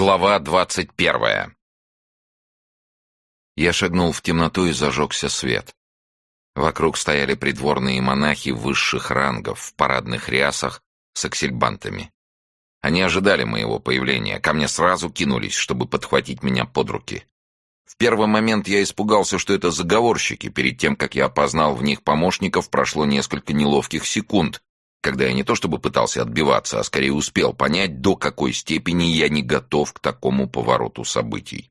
Глава двадцать первая Я шагнул в темноту и зажегся свет. Вокруг стояли придворные монахи высших рангов в парадных рясах с аксельбантами. Они ожидали моего появления, ко мне сразу кинулись, чтобы подхватить меня под руки. В первый момент я испугался, что это заговорщики. Перед тем, как я опознал в них помощников, прошло несколько неловких секунд, когда я не то чтобы пытался отбиваться, а скорее успел понять, до какой степени я не готов к такому повороту событий.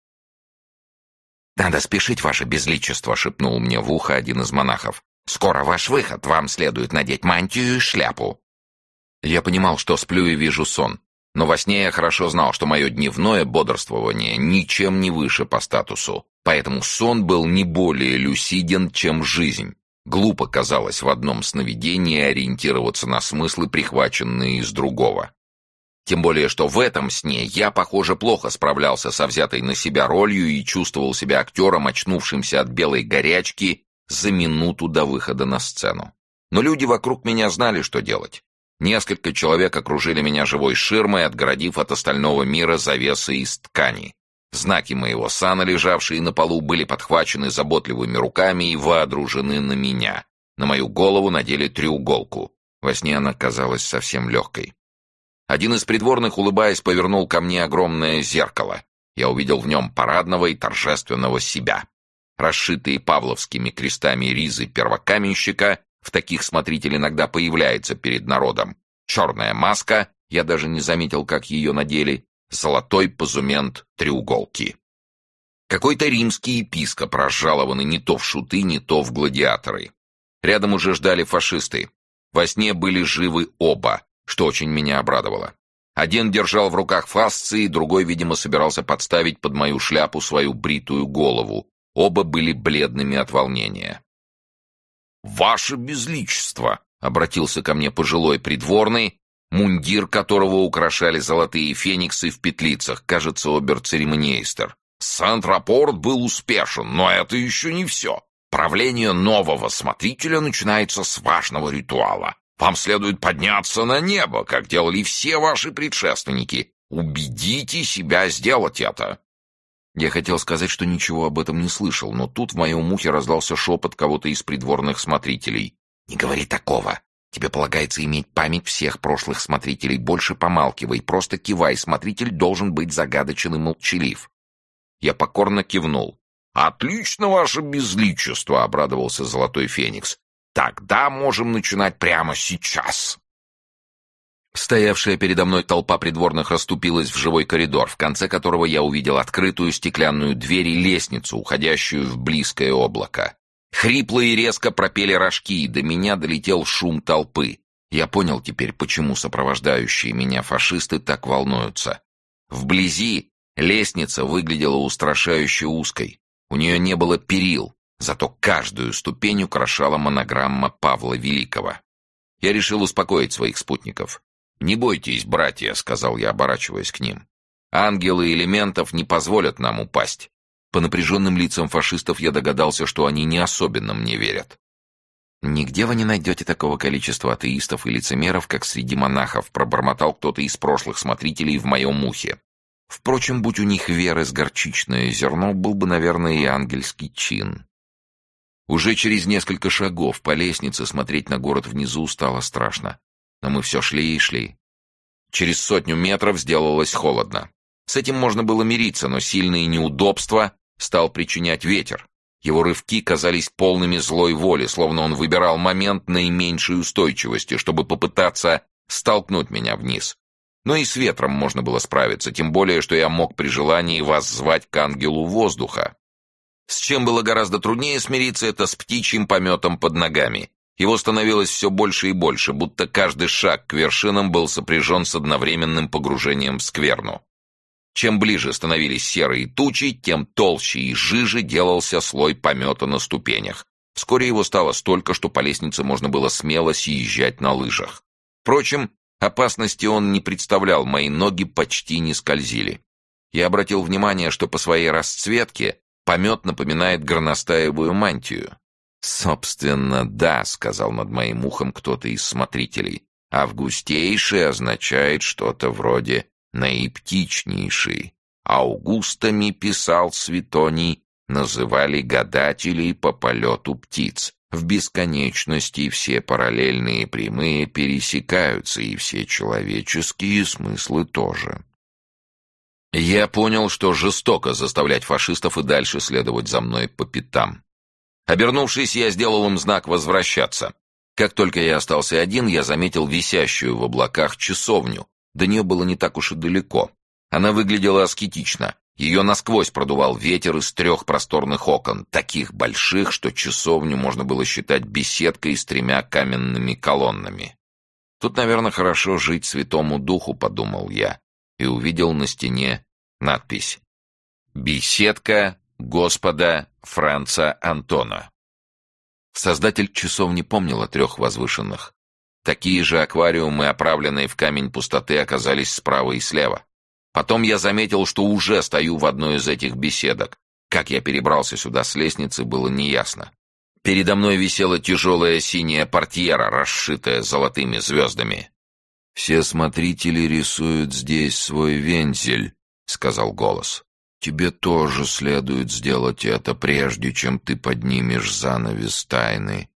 «Надо спешить, ваше безличество», — шепнул мне в ухо один из монахов. «Скоро ваш выход, вам следует надеть мантию и шляпу». Я понимал, что сплю и вижу сон, но во сне я хорошо знал, что мое дневное бодрствование ничем не выше по статусу, поэтому сон был не более люсиден, чем жизнь. Глупо казалось в одном сновидении ориентироваться на смыслы, прихваченные из другого. Тем более, что в этом сне я, похоже, плохо справлялся со взятой на себя ролью и чувствовал себя актером, очнувшимся от белой горячки за минуту до выхода на сцену. Но люди вокруг меня знали, что делать. Несколько человек окружили меня живой ширмой, отгородив от остального мира завесы из ткани. Знаки моего сана, лежавшие на полу, были подхвачены заботливыми руками и вооружены на меня. На мою голову надели треуголку. Во сне она казалась совсем легкой. Один из придворных, улыбаясь, повернул ко мне огромное зеркало. Я увидел в нем парадного и торжественного себя. Расшитые павловскими крестами ризы первокаменщика, в таких смотритель иногда появляется перед народом. Черная маска, я даже не заметил, как ее надели, золотой позумент треуголки. Какой-то римский епископ, разжалованный не то в шуты, не то в гладиаторы. Рядом уже ждали фашисты. Во сне были живы оба, что очень меня обрадовало. Один держал в руках фасции, другой, видимо, собирался подставить под мою шляпу свою бритую голову. Оба были бледными от волнения. «Ваше безличество!» — обратился ко мне пожилой придворный, мундир которого украшали золотые фениксы в петлицах, кажется, обер-церемонийстер. Сантрапорт был успешен, но это еще не все. Правление нового смотрителя начинается с важного ритуала. Вам следует подняться на небо, как делали все ваши предшественники. Убедите себя сделать это. Я хотел сказать, что ничего об этом не слышал, но тут в моем ухе раздался шепот кого-то из придворных смотрителей. «Не говори такого. Тебе полагается иметь память всех прошлых смотрителей. Больше помалкивай, просто кивай. Смотритель должен быть загадочен и молчалив. Я покорно кивнул. «Отлично, ваше безличество!» — обрадовался Золотой Феникс. «Тогда можем начинать прямо сейчас!» Стоявшая передо мной толпа придворных расступилась в живой коридор, в конце которого я увидел открытую стеклянную дверь и лестницу, уходящую в близкое облако. Хрипло и резко пропели рожки, и до меня долетел шум толпы. Я понял теперь, почему сопровождающие меня фашисты так волнуются. Вблизи лестница выглядела устрашающе узкой. У нее не было перил, зато каждую ступень украшала монограмма Павла Великого. Я решил успокоить своих спутников. «Не бойтесь, братья», — сказал я, оборачиваясь к ним. «Ангелы элементов не позволят нам упасть. По напряженным лицам фашистов я догадался, что они не особенно мне верят. «Нигде вы не найдете такого количества атеистов и лицемеров, как среди монахов», пробормотал кто-то из прошлых смотрителей в моем ухе. Впрочем, будь у них веры с горчичное зерно, был бы, наверное, и ангельский чин. Уже через несколько шагов по лестнице смотреть на город внизу стало страшно. Но мы все шли и шли. Через сотню метров сделалось холодно. С этим можно было мириться, но сильные неудобства стал причинять ветер. Его рывки казались полными злой воли, словно он выбирал момент наименьшей устойчивости, чтобы попытаться столкнуть меня вниз. Но и с ветром можно было справиться, тем более, что я мог при желании вас звать к ангелу воздуха. С чем было гораздо труднее смириться, это с птичьим пометом под ногами. Его становилось все больше и больше, будто каждый шаг к вершинам был сопряжен с одновременным погружением в скверну. Чем ближе становились серые тучи, тем толще и жиже делался слой помета на ступенях. Вскоре его стало столько, что по лестнице можно было смело съезжать на лыжах. Впрочем, опасности он не представлял, мои ноги почти не скользили. Я обратил внимание, что по своей расцветке помет напоминает горностаевую мантию. «Собственно, да», — сказал над моим ухом кто-то из смотрителей. «Августейший означает что-то вроде наиптичнейший. Аугустами, писал Светоний, называли гадателей по полету птиц. В бесконечности все параллельные прямые пересекаются, и все человеческие смыслы тоже. Я понял, что жестоко заставлять фашистов и дальше следовать за мной по пятам. Обернувшись, я сделал им знак «возвращаться». Как только я остался один, я заметил висящую в облаках часовню. До нее было не так уж и далеко. Она выглядела аскетично. Ее насквозь продувал ветер из трех просторных окон, таких больших, что часовню можно было считать беседкой с тремя каменными колоннами. «Тут, наверное, хорошо жить святому духу», — подумал я, и увидел на стене надпись «Беседка Господа Франца Антона». Создатель часов не помнил о трех возвышенных. Такие же аквариумы, оправленные в камень пустоты, оказались справа и слева. Потом я заметил, что уже стою в одной из этих беседок. Как я перебрался сюда с лестницы, было неясно. Передо мной висела тяжелая синяя портьера, расшитая золотыми звездами. «Все смотрители рисуют здесь свой вензель», — сказал голос. «Тебе тоже следует сделать это, прежде чем ты поднимешь занавес тайны».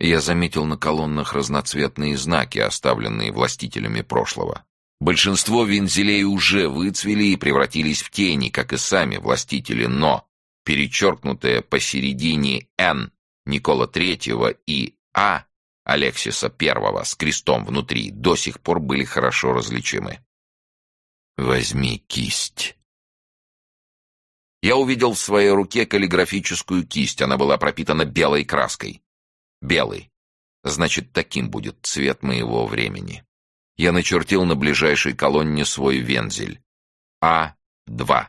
Я заметил на колоннах разноцветные знаки, оставленные властителями прошлого. Большинство вензелей уже выцвели и превратились в тени, как и сами властители, но перечеркнутое посередине «Н» Никола III и «А» Алексиса I с крестом внутри до сих пор были хорошо различимы. «Возьми кисть». Я увидел в своей руке каллиграфическую кисть. Она была пропитана белой краской. Белый. Значит, таким будет цвет моего времени я начертил на ближайшей колонне свой вензель. А-2.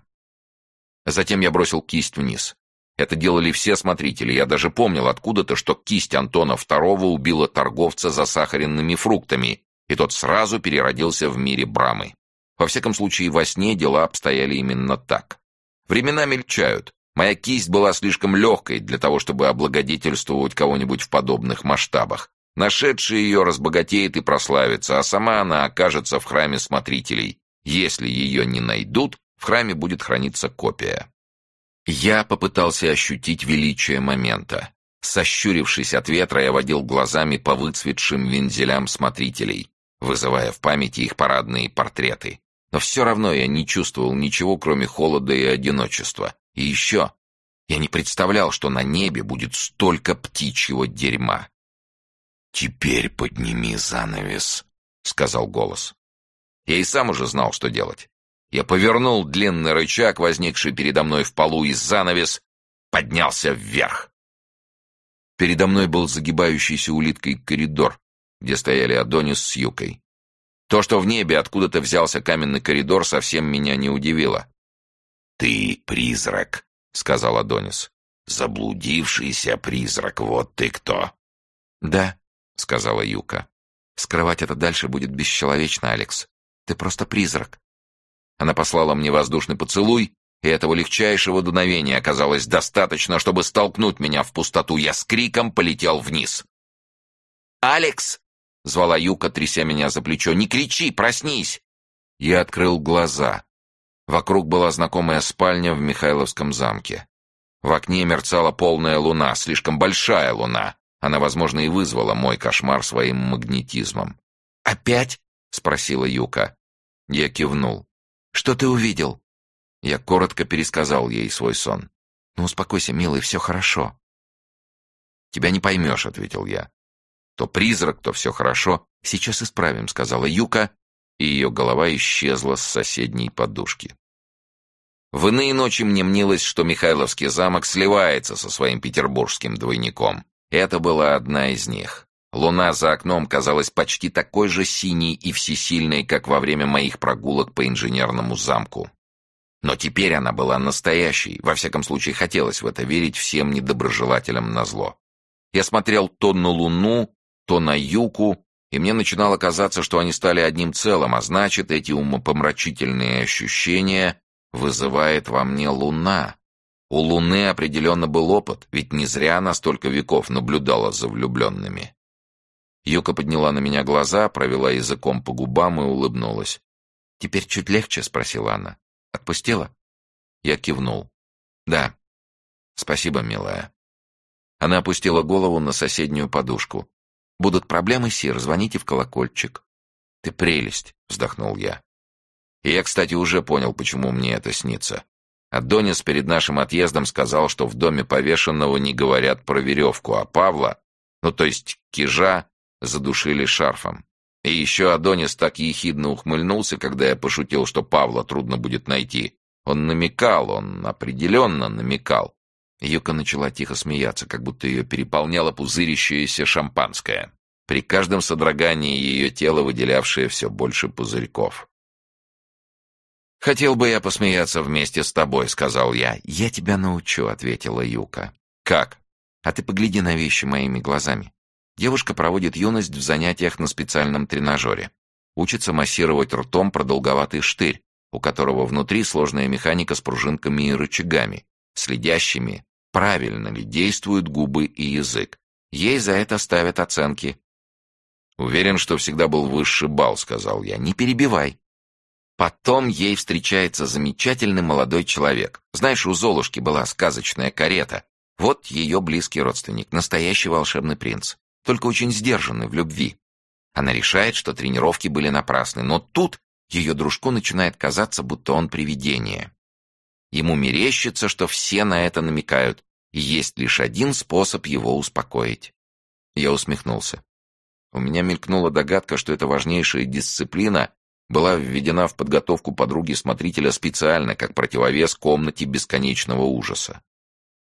Затем я бросил кисть вниз. Это делали все смотрители. Я даже помнил откуда-то, что кисть Антона II убила торговца засахаренными фруктами, и тот сразу переродился в мире Брамы. Во всяком случае, во сне дела обстояли именно так. Времена мельчают. Моя кисть была слишком легкой для того, чтобы облагодетельствовать кого-нибудь в подобных масштабах. Нашедший ее разбогатеет и прославится, а сама она окажется в храме смотрителей. Если ее не найдут, в храме будет храниться копия. Я попытался ощутить величие момента. Сощурившись от ветра, я водил глазами по выцветшим вензелям смотрителей, вызывая в памяти их парадные портреты. Но все равно я не чувствовал ничего, кроме холода и одиночества. И еще я не представлял, что на небе будет столько птичьего дерьма. «Теперь подними занавес», — сказал голос. Я и сам уже знал, что делать. Я повернул длинный рычаг, возникший передо мной в полу, и занавес поднялся вверх. Передо мной был загибающийся улиткой коридор, где стояли Адонис с Юкой. То, что в небе откуда-то взялся каменный коридор, совсем меня не удивило. «Ты призрак», — сказал Адонис. «Заблудившийся призрак, вот ты кто». «Да», — сказала Юка. «Скрывать это дальше будет бесчеловечно, Алекс. Ты просто призрак». Она послала мне воздушный поцелуй, и этого легчайшего дуновения оказалось достаточно, чтобы столкнуть меня в пустоту. Я с криком полетел вниз. «Алекс!» — звала Юка, тряся меня за плечо. «Не кричи, проснись!» Я открыл глаза. Вокруг была знакомая спальня в Михайловском замке. В окне мерцала полная луна, слишком большая луна. Она, возможно, и вызвала мой кошмар своим магнетизмом. «Опять?» — спросила Юка. Я кивнул. «Что ты увидел?» Я коротко пересказал ей свой сон. «Ну, успокойся, милый, все хорошо». «Тебя не поймешь», — ответил я. «То призрак, то все хорошо. Сейчас исправим», — сказала Юка, и ее голова исчезла с соседней подушки. В иные ночи мне мнилось, что Михайловский замок сливается со своим петербургским двойником. Это была одна из них. Луна за окном казалась почти такой же синей и всесильной, как во время моих прогулок по инженерному замку. Но теперь она была настоящей, во всяком случае хотелось в это верить всем недоброжелателям на зло. Я смотрел то на Луну, то на Юку, и мне начинало казаться, что они стали одним целым, а значит, эти умопомрачительные ощущения вызывает во мне Луна, у Луны определенно был опыт, ведь не зря она столько веков наблюдала за влюбленными. Юка подняла на меня глаза, провела языком по губам и улыбнулась. «Теперь чуть легче?» — спросила она. Опустела?» Я кивнул. «Да. Спасибо, милая». Она опустила голову на соседнюю подушку. «Будут проблемы, Сир, звоните в колокольчик». «Ты прелесть», — вздохнул я. И я, кстати, уже понял, почему мне это снится. Адонис перед нашим отъездом сказал, что в доме повешенного не говорят про веревку, а Павла, ну то есть Кижа, задушили шарфом. И еще Адонис так ехидно ухмыльнулся, когда я пошутил, что Павла трудно будет найти. Он намекал, он определенно намекал. Юка начала тихо смеяться, как будто ее переполняло пузырящееся шампанское. При каждом содрогании ее тело выделявшее все больше пузырьков. «Хотел бы я посмеяться вместе с тобой», — сказал я. «Я тебя научу», — ответила Юка. «Как?» «А ты погляди на вещи моими глазами. Девушка проводит юность в занятиях на специальном тренажере. Учится массировать ртом продолговатый штырь, у которого внутри сложная механика с пружинками и рычагами, следящими, правильно ли действуют губы и язык. Ей за это ставят оценки. «Уверен, что всегда был высший балл», — сказал я. «Не перебивай». Потом ей встречается замечательный молодой человек. Знаешь, у Золушки была сказочная карета. Вот ее близкий родственник, настоящий волшебный принц только очень сдержанный в любви. Она решает, что тренировки были напрасны, но тут ее дружку начинает казаться, будто он привидение. Ему мерещится, что все на это намекают, и есть лишь один способ его успокоить. Я усмехнулся. У меня мелькнула догадка, что эта важнейшая дисциплина была введена в подготовку подруги-смотрителя специально, как противовес комнате бесконечного ужаса.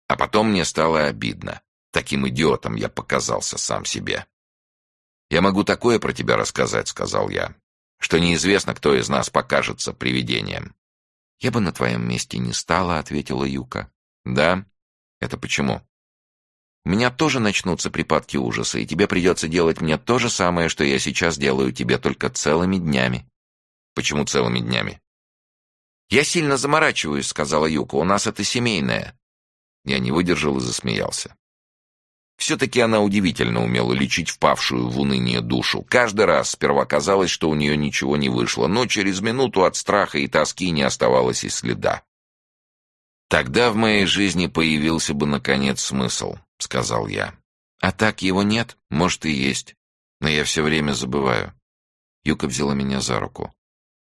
А потом мне стало обидно. Таким идиотом я показался сам себе. «Я могу такое про тебя рассказать», — сказал я, «что неизвестно, кто из нас покажется привидением». «Я бы на твоем месте не стала», — ответила Юка. «Да? Это почему?» «У меня тоже начнутся припадки ужаса, и тебе придется делать мне то же самое, что я сейчас делаю тебе, только целыми днями». «Почему целыми днями?» «Я сильно заморачиваюсь», — сказала Юка, — «у нас это семейное». Я не выдержал и засмеялся. Все-таки она удивительно умела лечить впавшую в уныние душу. Каждый раз сперва казалось, что у нее ничего не вышло, но через минуту от страха и тоски не оставалось и следа. «Тогда в моей жизни появился бы, наконец, смысл», — сказал я. «А так его нет, может и есть, но я все время забываю». Юка взяла меня за руку.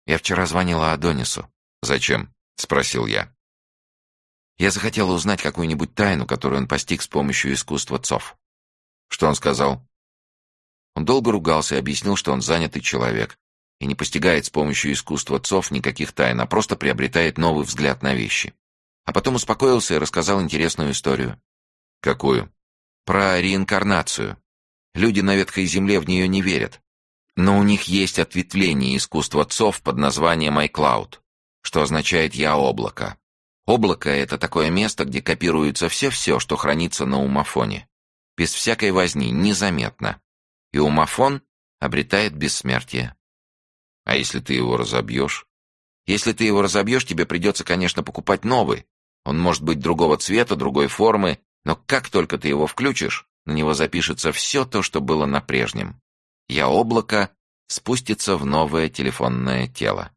«Я вчера звонила Адонису». «Зачем?» — спросил я. Я захотела узнать какую-нибудь тайну, которую он постиг с помощью искусства цов. Что он сказал? Он долго ругался и объяснил, что он занятый человек и не постигает с помощью искусства цов никаких тайн, а просто приобретает новый взгляд на вещи. А потом успокоился и рассказал интересную историю. Какую? Про реинкарнацию. Люди на ветхой земле в нее не верят. Но у них есть ответвление искусства цов под названием iCloud, что означает «я облако». Облако — это такое место, где копируется все-все, что хранится на умофоне. Без всякой возни, незаметно. И умофон обретает бессмертие. А если ты его разобьешь? Если ты его разобьешь, тебе придется, конечно, покупать новый. Он может быть другого цвета, другой формы, но как только ты его включишь, на него запишется все то, что было на прежнем. Я облако спустится в новое телефонное тело.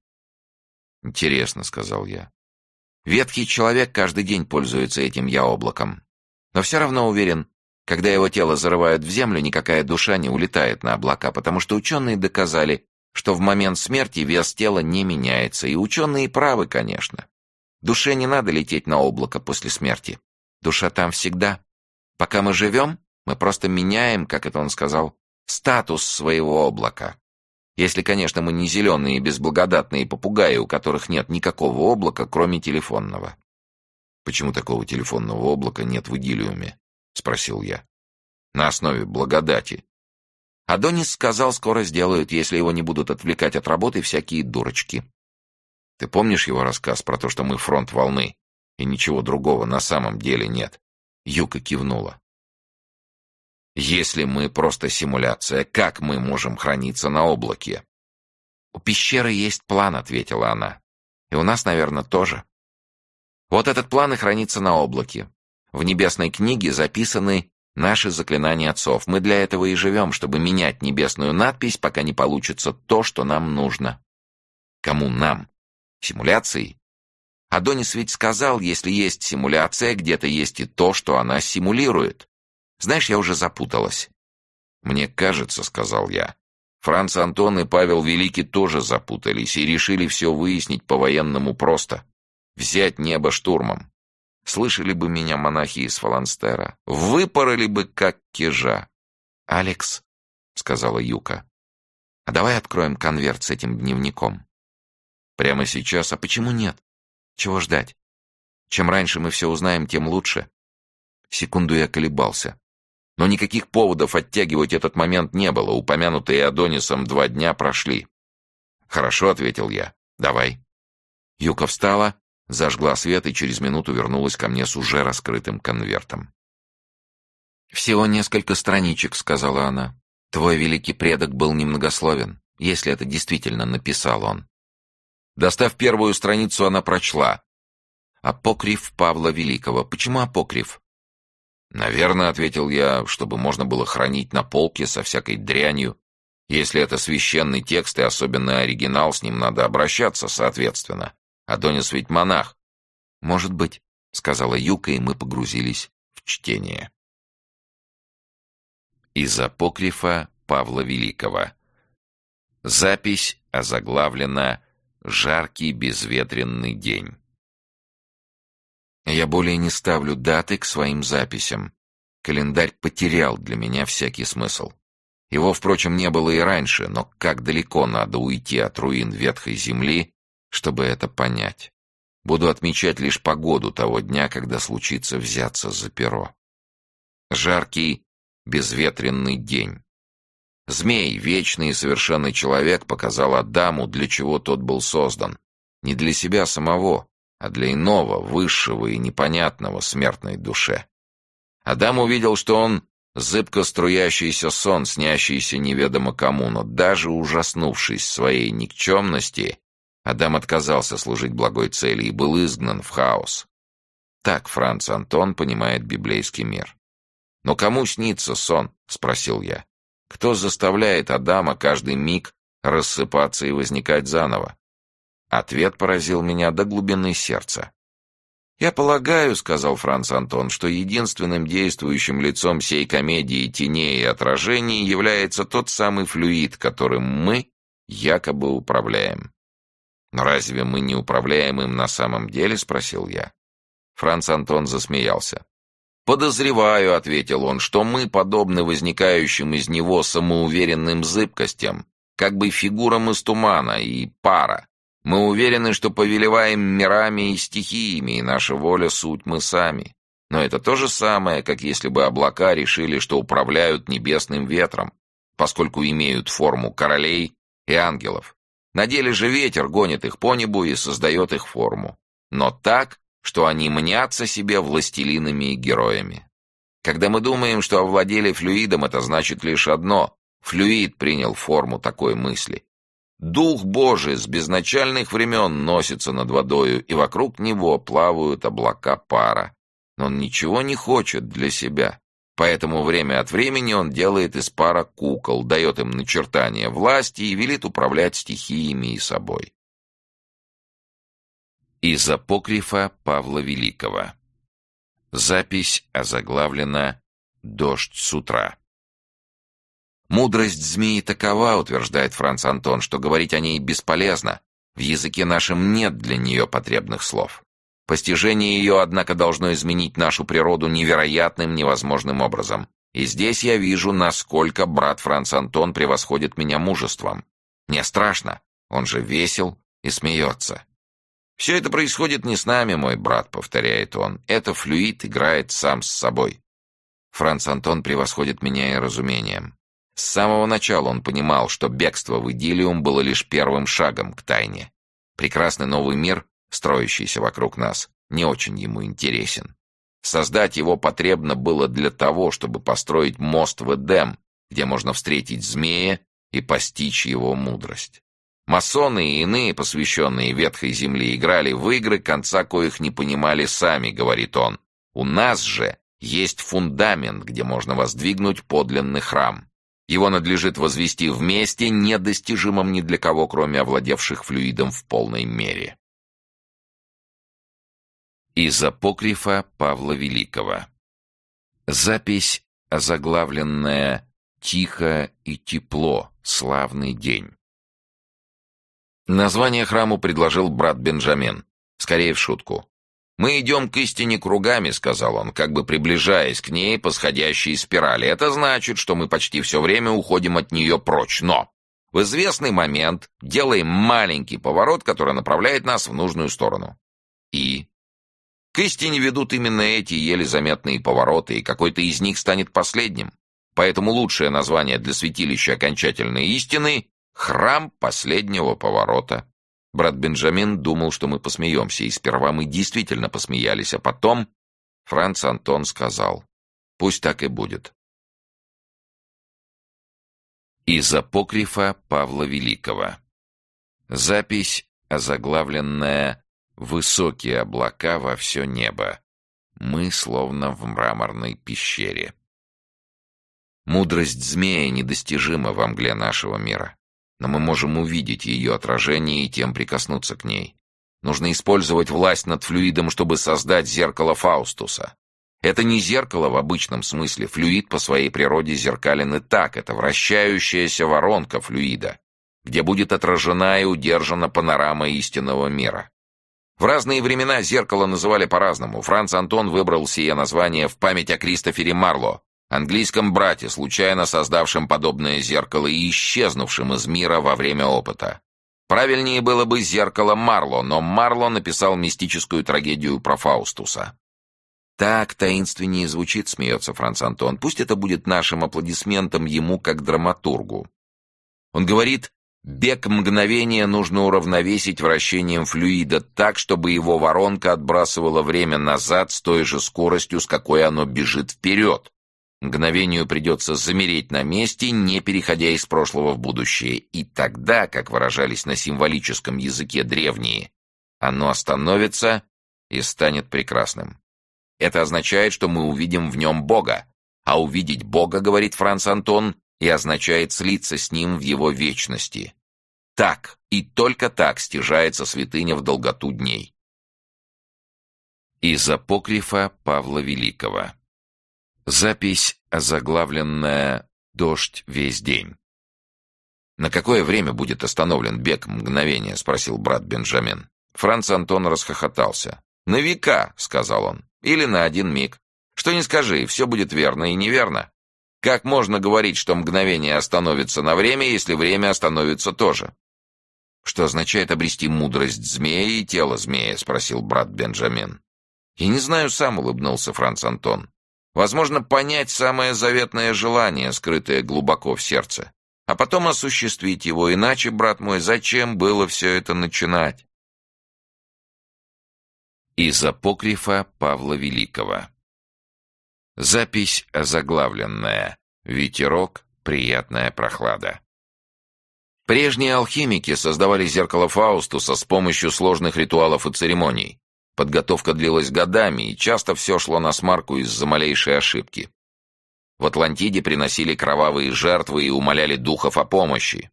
«Интересно», — сказал я. Ветхий человек каждый день пользуется этим я-облаком. Но все равно уверен, когда его тело зарывают в землю, никакая душа не улетает на облака, потому что ученые доказали, что в момент смерти вес тела не меняется, и ученые правы, конечно. Душе не надо лететь на облако после смерти. Душа там всегда. Пока мы живем, мы просто меняем, как это он сказал, статус своего облака. Если, конечно, мы не зеленые безблагодатные попугаи, у которых нет никакого облака, кроме телефонного. «Почему такого телефонного облака нет в идиллиуме?» — спросил я. «На основе благодати». Адонис сказал, скоро сделают, если его не будут отвлекать от работы всякие дурочки. Ты помнишь его рассказ про то, что мы фронт волны, и ничего другого на самом деле нет? Юка кивнула. Если мы просто симуляция, как мы можем храниться на облаке? У пещеры есть план, ответила она. И у нас, наверное, тоже. Вот этот план и хранится на облаке. В небесной книге записаны наши заклинания отцов. Мы для этого и живем, чтобы менять небесную надпись, пока не получится то, что нам нужно. Кому нам? Симуляции? Адонис ведь сказал, если есть симуляция, где-то есть и то, что она симулирует. Знаешь, я уже запуталась. «Мне кажется», — сказал я, — «Франц Антон и Павел Великий тоже запутались и решили все выяснить по-военному просто. Взять небо штурмом. Слышали бы меня монахи из Фаланстера, выпороли бы как кижа. «Алекс», — сказала Юка, — «а давай откроем конверт с этим дневником». «Прямо сейчас? А почему нет? Чего ждать? Чем раньше мы все узнаем, тем лучше». Секунду я колебался. Но никаких поводов оттягивать этот момент не было. Упомянутые Адонисом два дня прошли. «Хорошо», — ответил я. «Давай». Юка встала, зажгла свет и через минуту вернулась ко мне с уже раскрытым конвертом. «Всего несколько страничек», — сказала она. «Твой великий предок был немногословен, если это действительно написал он». Достав первую страницу, она прочла. «Апокриф Павла Великого. Почему апокриф?» «Наверное», — ответил я, — «чтобы можно было хранить на полке со всякой дрянью. Если это священный текст и особенно оригинал, с ним надо обращаться соответственно. Адонис ведь монах». «Может быть», — сказала Юка, и мы погрузились в чтение. Из апокрифа Павла Великого. Запись озаглавлена «Жаркий безветренный день». Я более не ставлю даты к своим записям. Календарь потерял для меня всякий смысл. Его, впрочем, не было и раньше, но как далеко надо уйти от руин ветхой земли, чтобы это понять. Буду отмечать лишь погоду того дня, когда случится взяться за перо. Жаркий, безветренный день. Змей, вечный и совершенный человек, показал Адаму, для чего тот был создан. Не для себя самого, а для иного, высшего и непонятного смертной душе. Адам увидел, что он зыбко струящийся сон, снящийся неведомо кому, но даже ужаснувшись своей никчемности, Адам отказался служить благой цели и был изгнан в хаос. Так Франц Антон понимает библейский мир. «Но кому снится сон?» — спросил я. «Кто заставляет Адама каждый миг рассыпаться и возникать заново?» Ответ поразил меня до глубины сердца. «Я полагаю, — сказал Франц Антон, — что единственным действующим лицом всей комедии теней и отражений является тот самый флюид, которым мы якобы управляем». «Но разве мы не управляем им на самом деле?» — спросил я. Франц Антон засмеялся. «Подозреваю», — ответил он, — «что мы подобны возникающим из него самоуверенным зыбкостям, как бы фигурам из тумана и пара, мы уверены, что повелеваем мирами и стихиями, и наша воля — суть мы сами. Но это то же самое, как если бы облака решили, что управляют небесным ветром, поскольку имеют форму королей и ангелов. На деле же ветер гонит их по небу и создает их форму. Но так, что они мнятся себе властелинами и героями. Когда мы думаем, что овладели флюидом, это значит лишь одно — флюид принял форму такой мысли. Дух Божий с безначальных времен носится над водою, и вокруг него плавают облака пара. Но он ничего не хочет для себя. Поэтому время от времени он делает из пара кукол, дает им начертания власти и велит управлять стихиями и собой. Из апокрифа Павла Великого. Запись озаглавлена «Дождь с утра». Мудрость змеи такова, утверждает Франц Антон, что говорить о ней бесполезно. В языке нашем нет для нее потребных слов. Постижение ее, однако, должно изменить нашу природу невероятным, невозможным образом. И здесь я вижу, насколько брат Франц Антон превосходит меня мужеством. Мне страшно, он же весел и смеется. «Все это происходит не с нами, мой брат», — повторяет он. «Это флюид играет сам с собой». Франц Антон превосходит меня и разумением. С самого начала он понимал, что бегство в Идиллиум было лишь первым шагом к тайне. Прекрасный новый мир, строящийся вокруг нас, не очень ему интересен. Создать его потребно было для того, чтобы построить мост в Эдем, где можно встретить змея и постичь его мудрость. Масоны и иные, посвященные ветхой земле, играли в игры, конца коих не понимали сами, говорит он. У нас же есть фундамент, где можно воздвигнуть подлинный храм. Его надлежит возвести вместе, недостижимым ни для кого, кроме овладевших флюидом в полной мере. Из апокрифа Павла Великого. Запись, озаглавленная «Тихо и тепло. Славный день». Название храму предложил брат Бенджамин. Скорее в шутку. «Мы идем к истине кругами», — сказал он, как бы приближаясь к ней по сходящей спирали. «Это значит, что мы почти все время уходим от нее прочь. Но в известный момент делаем маленький поворот, который направляет нас в нужную сторону. И к истине ведут именно эти еле заметные повороты, и какой-то из них станет последним. Поэтому лучшее название для святилища окончательной истины — храм последнего поворота. Брат Бенджамин думал, что мы посмеемся, и сперва мы действительно посмеялись, а потом Франц Антон сказал, «Пусть так и будет». Из апокрифа Павла Великого. Запись, озаглавленная Высокие облака во все небо. Мы словно в мраморной пещере. Мудрость змея недостижима во мгле нашего мира, но мы можем увидеть ее отражение и тем прикоснуться к ней. Нужно использовать власть над флюидом, чтобы создать зеркало Фаустуса. Это не зеркало в обычном смысле. Флюид по своей природе зеркален и так. Это вращающаяся воронка флюида, где будет отражена и удержана панорама истинного мира. В разные времена зеркало называли по-разному. Франц Антон выбрал сие название в память о Кристофере Марло, английском брате, случайно создавшем подобное зеркало и исчезнувшем из мира во время опыта. Правильнее было бы «Зеркало Марло», но Марло написал мистическую трагедию про Фаустуса. «Так таинственнее звучит», — смеется Франц Антон. «Пусть это будет нашим аплодисментом ему как драматургу». Он говорит, Бег мгновения нужно уравновесить вращением флюида так, чтобы его воронка отбрасывала время назад с той же скоростью, с какой оно бежит вперед. Мгновению придется замереть на месте, не переходя из прошлого в будущее. И тогда, как выражались на символическом языке древние, оно остановится и станет прекрасным. Это означает, что мы увидим в нем Бога. А увидеть Бога, говорит Франц Антон, и означает слиться с ним в его вечности. Так и только так стяжается святыня в долготу дней. Из апокрифа Павла Великого. Запись, озаглавленная «Дождь весь день». «На какое время будет остановлен бег мгновения?» — спросил брат Бенджамин. Франц Антон расхохотался. «На века», — сказал он, — «или на один миг. Что не скажи, все будет верно и неверно. Как можно говорить, что мгновение остановится на время, если время остановится тоже? Что означает обрести мудрость змея и тело змея, спросил брат Бенджамин. Я не знаю сам, улыбнулся Франц Антон. Возможно, понять самое заветное желание, скрытое глубоко в сердце, а потом осуществить его, иначе, брат мой, зачем было все это начинать? Из апокрифа Павла Великого. Запись озаглавленная «Ветерок. Приятная прохлада». Прежние алхимики создавали зеркало Фаустуса с помощью сложных ритуалов и церемоний. Подготовка длилась годами, и часто все шло на смарку из-за малейшей ошибки. В Атлантиде приносили кровавые жертвы и умоляли духов о помощи.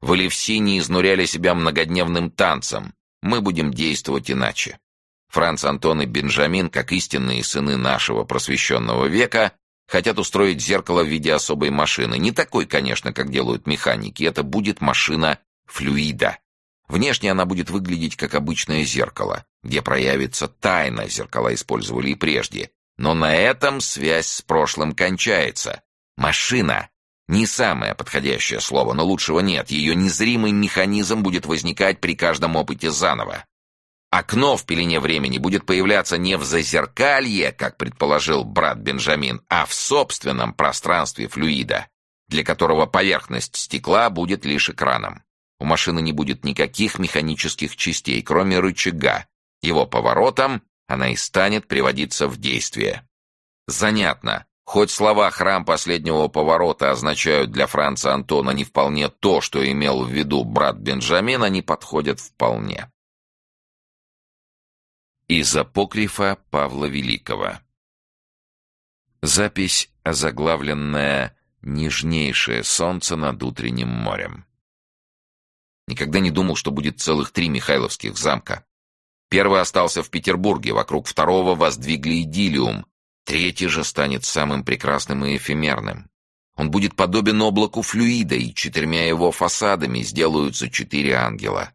В Элевсине изнуряли себя многодневным танцем. Мы будем действовать иначе. Франц Антон и Бенджамин, как истинные сыны нашего просвещенного века, хотят устроить зеркало в виде особой машины. Не такой, конечно, как делают механики. Это будет машина флюида. Внешне она будет выглядеть как обычное зеркало, где проявится тайна, зеркала использовали и прежде. Но на этом связь с прошлым кончается. Машина — не самое подходящее слово, но лучшего нет. Ее незримый механизм будет возникать при каждом опыте заново. Окно в пелене времени будет появляться не в зазеркалье, как предположил брат Бенджамин, а в собственном пространстве флюида, для которого поверхность стекла будет лишь экраном. У машины не будет никаких механических частей, кроме рычага. Его поворотом она и станет приводиться в действие. Занятно. Хоть слова «храм последнего поворота» означают для Франца Антона не вполне то, что имел в виду брат Бенджамин, они подходят вполне. Из апокрифа Павла Великого. Запись, озаглавленная «Нежнейшее солнце над утренним морем». Никогда не думал, что будет целых три Михайловских замка. Первый остался в Петербурге, вокруг второго воздвигли идиллиум. Третий же станет самым прекрасным и эфемерным. Он будет подобен облаку флюида, и четырьмя его фасадами сделаются четыре ангела.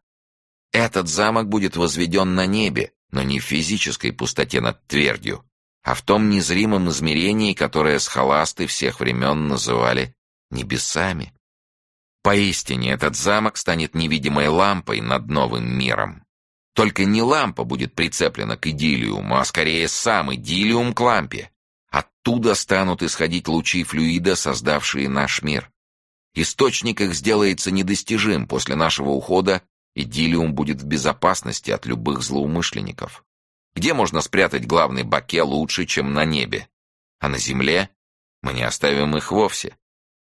Этот замок будет возведен на небе, но не в физической пустоте над твердью, а в том незримом измерении, которое схоласты всех времен называли небесами. Поистине, этот замок станет невидимой лампой над новым миром. Только не лампа будет прицеплена к идиллиуму, а скорее сам идиллиум к лампе. Оттуда станут исходить лучи флюида, создавшие наш мир. Источник их сделается недостижим. После нашего ухода идиллиум будет в безопасности от любых злоумышленников. Где можно спрятать главный баке лучше, чем на небе? А на земле мы не оставим их вовсе.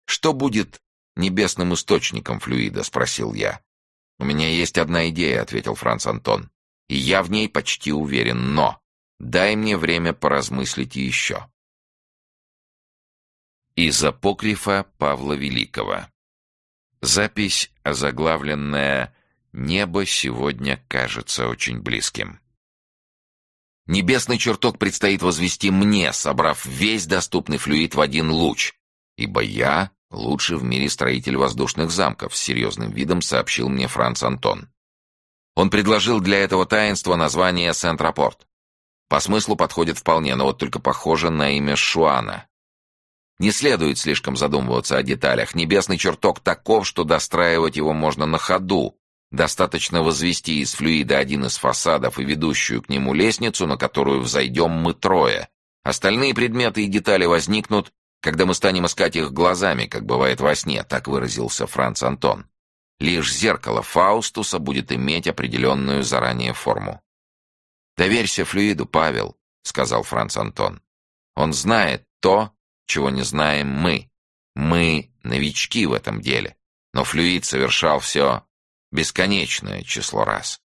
Что будет небесным источником флюида, спросил я. У меня есть одна идея, ответил Франц Антон. И я в ней почти уверен, но дай мне время поразмыслить еще. Из апокрифа Павла Великого. Запись, озаглавленная «Небо сегодня кажется очень близким». Небесный чертог предстоит возвести мне, собрав весь доступный флюид в один луч, ибо я лучший в мире строитель воздушных замков, с серьезным видом сообщил мне Франц Антон. Он предложил для этого таинства название Сент-Рапорт. По смыслу подходит вполне, но вот только похоже на имя Шуана. Не следует слишком задумываться о деталях. Небесный чертог таков, что достраивать его можно на ходу. Достаточно возвести из флюида один из фасадов и ведущую к нему лестницу, на которую взойдем мы трое. Остальные предметы и детали возникнут, когда мы станем искать их глазами, как бывает во сне, так выразился Франц Антон. Лишь зеркало Фаустуса будет иметь определенную заранее форму. «Доверься флюиду, Павел», — сказал Франц Антон. «Он знает то, чего не знаем мы. Мы новички в этом деле, но флюид совершал все бесконечное число раз.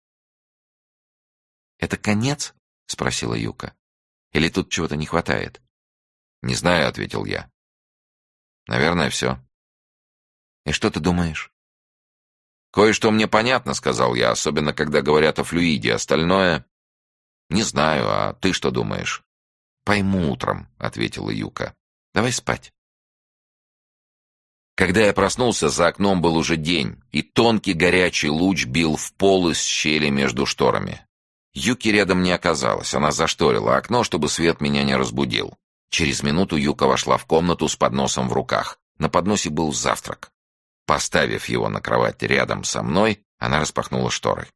«Это конец?» — спросила Юка. «Или тут чего-то не хватает?» «Не знаю», — ответил я. «Наверное, все». «И что ты думаешь?» «Кое-что мне понятно», — сказал я, особенно когда говорят о флюиде. Остальное... «Не знаю, а ты что думаешь?» «Пойму утром», — ответила Юка. Давай спать. Когда я проснулся, за окном был уже день, и тонкий горячий луч бил в пол из щели между шторами. Юки рядом не оказалось, она зашторила окно, чтобы свет меня не разбудил. Через минуту Юка вошла в комнату с подносом в руках. На подносе был завтрак. Поставив его на кровать рядом со мной, она распахнула шторы.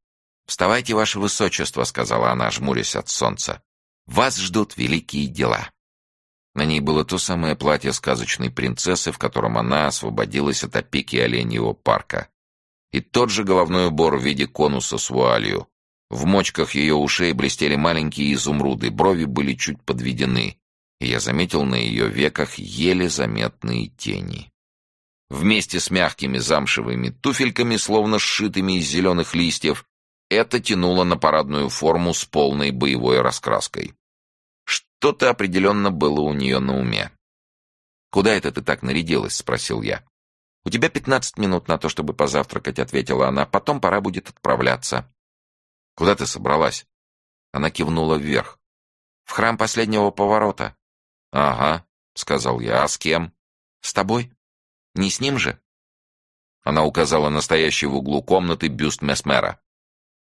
«Вставайте, ваше высочество», — сказала она, жмурясь от солнца. «Вас ждут великие дела». На ней было то самое платье сказочной принцессы, в котором она освободилась от опеки оленьего парка. И тот же головной убор в виде конуса с вуалью. В мочках ее ушей блестели маленькие изумруды, брови были чуть подведены, и я заметил на ее веках еле заметные тени. Вместе с мягкими замшевыми туфельками, словно сшитыми из зеленых листьев, это тянуло на парадную форму с полной боевой раскраской. Что-то определенно было у нее на уме. «Куда это ты так нарядилась?» — спросил я. «У тебя пятнадцать минут на то, чтобы позавтракать», — ответила она. «Потом пора будет отправляться». «Куда ты собралась?» Она кивнула вверх. «В храм последнего поворота». «Ага», — сказал я. «А с кем?» «С тобой. Не с ним же?» Она указала настоящий в углу комнаты бюст Месмера.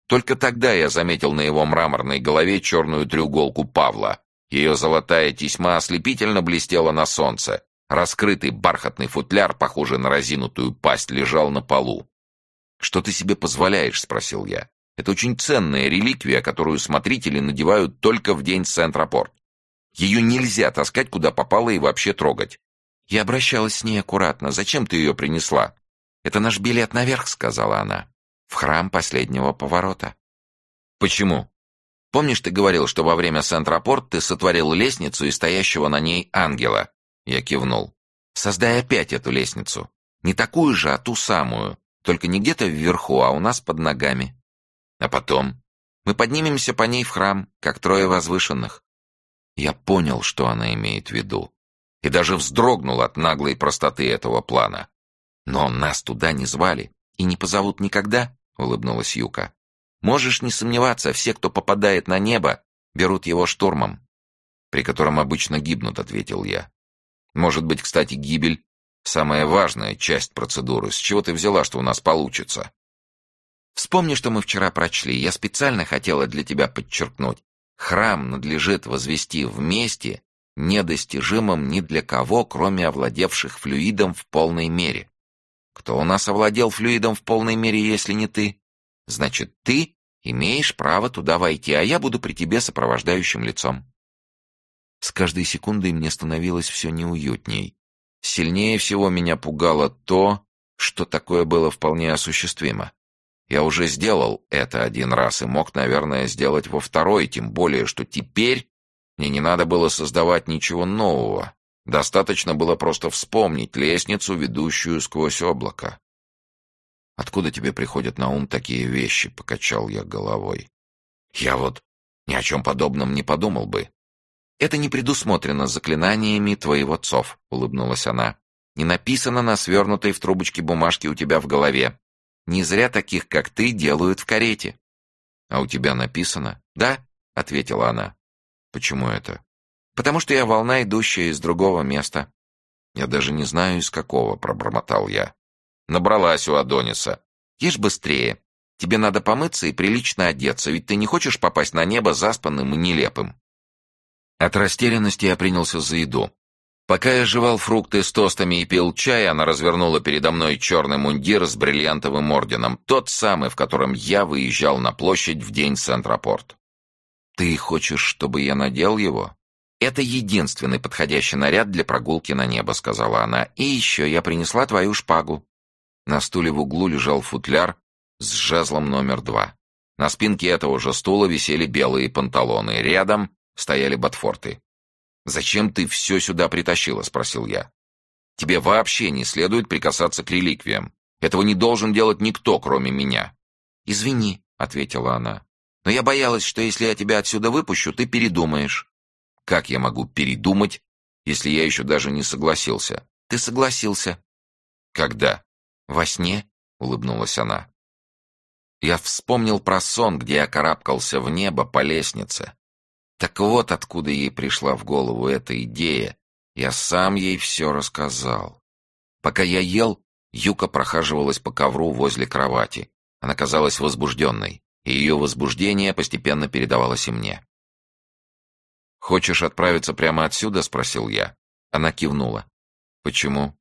Только тогда я заметил на его мраморной голове черную треуголку Павла, ее золотая тесьма ослепительно блестела на солнце. Раскрытый бархатный футляр, похожий на разинутую пасть, лежал на полу. «Что ты себе позволяешь?» — спросил я. «Это очень ценная реликвия, которую смотрители надевают только в день Сент-Рапорт. Ее нельзя таскать, куда попало и вообще трогать». Я обращалась с ней аккуратно. «Зачем ты ее принесла?» «Это наш билет наверх», — сказала она. «В храм последнего поворота». «Почему?» Помнишь, ты говорил, что во время Сент-Рапорт ты сотворил лестницу и стоящего на ней ангела?» Я кивнул. «Создай опять эту лестницу. Не такую же, а ту самую. Только не где-то вверху, а у нас под ногами. А потом мы поднимемся по ней в храм, как трое возвышенных». Я понял, что она имеет в виду. И даже вздрогнул от наглой простоты этого плана. «Но нас туда не звали и не позовут никогда», — улыбнулась Юка. Можешь не сомневаться, все, кто попадает на небо, берут его штурмом. При котором обычно гибнут, ответил я. Может быть, кстати, гибель — самая важная часть процедуры. С чего ты взяла, что у нас получится? Вспомни, что мы вчера прочли. Я специально хотела для тебя подчеркнуть. Храм надлежит возвести вместе, недостижимым ни для кого, кроме овладевших флюидом в полной мере. Кто у нас овладел флюидом в полной мере, если не ты? Значит, ты имеешь право туда войти, а я буду при тебе сопровождающим лицом. С каждой секундой мне становилось все неуютней. Сильнее всего меня пугало то, что такое было вполне осуществимо. Я уже сделал это один раз и мог, наверное, сделать во второй, тем более, что теперь мне не надо было создавать ничего нового. Достаточно было просто вспомнить лестницу, ведущую сквозь облако. «Откуда тебе приходят на ум такие вещи?» — покачал я головой. «Я вот ни о чем подобном не подумал бы». «Это не предусмотрено заклинаниями твоего цов», — улыбнулась она. «Не написано на свернутой в трубочке бумажке у тебя в голове. Не зря таких, как ты, делают в карете». «А у тебя написано?» «Да», — ответила она. «Почему это?» «Потому что я волна, идущая из другого места». «Я даже не знаю, из какого», — пробормотал я. Набралась у Адониса. «Ешь быстрее. Тебе надо помыться и прилично одеться, ведь ты не хочешь попасть на небо заспанным и нелепым». От растерянности я принялся за еду. Пока я жевал фрукты с тостами и пил чай, она развернула передо мной черный мундир с бриллиантовым орденом, тот самый, в котором я выезжал на площадь в день Центропорт. «Ты хочешь, чтобы я надел его?» «Это единственный подходящий наряд для прогулки на небо», — сказала она. «И еще я принесла твою шпагу». На стуле в углу лежал футляр с жезлом номер два. На спинке этого же стула висели белые панталоны. Рядом стояли ботфорты. «Зачем ты все сюда притащила?» — спросил я. «Тебе вообще не следует прикасаться к реликвиям. Этого не должен делать никто, кроме меня». «Извини», — ответила она. «Но я боялась, что если я тебя отсюда выпущу, ты передумаешь». «Как я могу передумать, если я еще даже не согласился?» «Ты согласился». «Когда?» «Во сне?» — улыбнулась она. Я вспомнил про сон, где я карабкался в небо по лестнице. Так вот откуда ей пришла в голову эта идея. Я сам ей все рассказал. Пока я ел, Юка прохаживалась по ковру возле кровати. Она казалась возбужденной, и ее возбуждение постепенно передавалось и мне. «Хочешь отправиться прямо отсюда?» — спросил я. Она кивнула. «Почему?»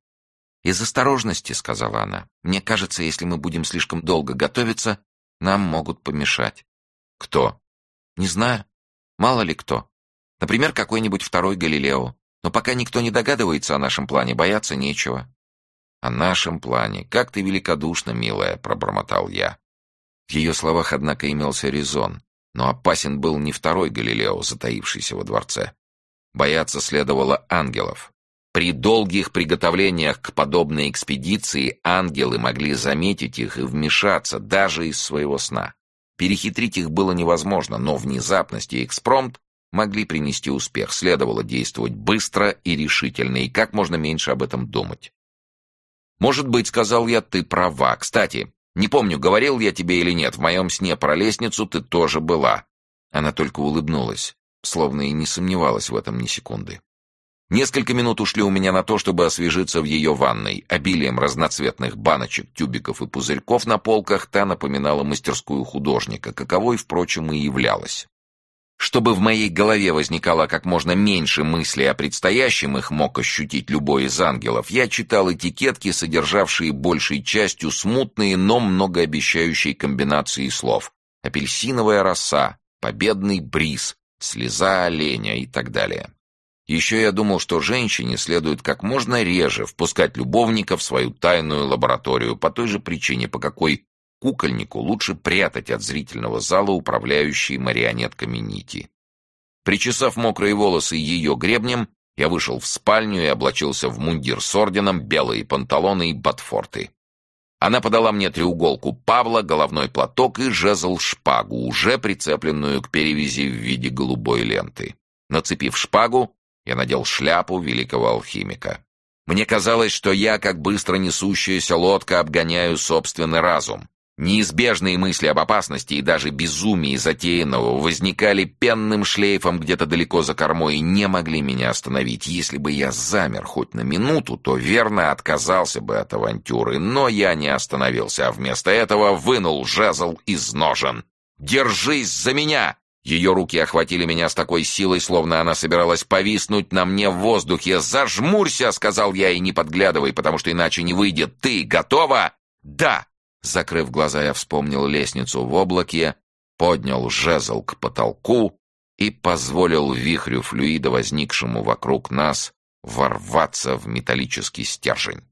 «Из осторожности», — сказала она. «Мне кажется, если мы будем слишком долго готовиться, нам могут помешать». «Кто?» «Не знаю. Мало ли кто. Например, какой-нибудь второй Галилео. Но пока никто не догадывается о нашем плане, бояться нечего». «О нашем плане. Как ты великодушна, милая», — пробормотал я. В ее словах, однако, имелся резон. Но опасен был не второй Галилео, затаившийся во дворце. Бояться следовало ангелов. При долгих приготовлениях к подобной экспедиции ангелы могли заметить их и вмешаться даже из своего сна. Перехитрить их было невозможно, но внезапность и экспромт могли принести успех. Следовало действовать быстро и решительно, и как можно меньше об этом думать. «Может быть, — сказал я, — ты права. Кстати, не помню, говорил я тебе или нет, в моем сне про лестницу ты тоже была». Она только улыбнулась, словно и не сомневалась в этом ни секунды. Несколько минут ушли у меня на то, чтобы освежиться в ее ванной. Обилием разноцветных баночек, тюбиков и пузырьков на полках та напоминала мастерскую художника, каковой, впрочем, и являлась. Чтобы в моей голове возникало как можно меньше мыслей о предстоящем, их мог ощутить любой из ангелов, я читал этикетки, содержавшие большей частью смутные, но многообещающие комбинации слов. Апельсиновая роса, победный бриз, слеза оленя и так далее. Еще я думал, что женщине следует как можно реже впускать любовника в свою тайную лабораторию по той же причине, по какой кукольнику лучше прятать от зрительного зала управляющие марионетками нити. Причесав мокрые волосы ее гребнем, я вышел в спальню и облачился в мундир с орденом, белые панталоны и ботфорты. Она подала мне треуголку Павла, головной платок и жезл-шпагу, уже прицепленную к перевязи в виде голубой ленты. Нацепив шпагу, я надел шляпу великого алхимика. Мне казалось, что я, как быстро несущаяся лодка, обгоняю собственный разум. Неизбежные мысли об опасности и даже безумии затеянного возникали пенным шлейфом где-то далеко за кормой и не могли меня остановить. Если бы я замер хоть на минуту, то верно отказался бы от авантюры, но я не остановился, а вместо этого вынул жезл из ножен. «Держись за меня!» Ее руки охватили меня с такой силой, словно она собиралась повиснуть на мне в воздухе. «Зажмурься!» — сказал я, и не подглядывай, потому что иначе не выйдет. «Ты готова?» «Да!» Закрыв глаза, я вспомнил лестницу в облаке, поднял жезл к потолку и позволил вихрю флюида, возникшему вокруг нас, ворваться в металлический стержень.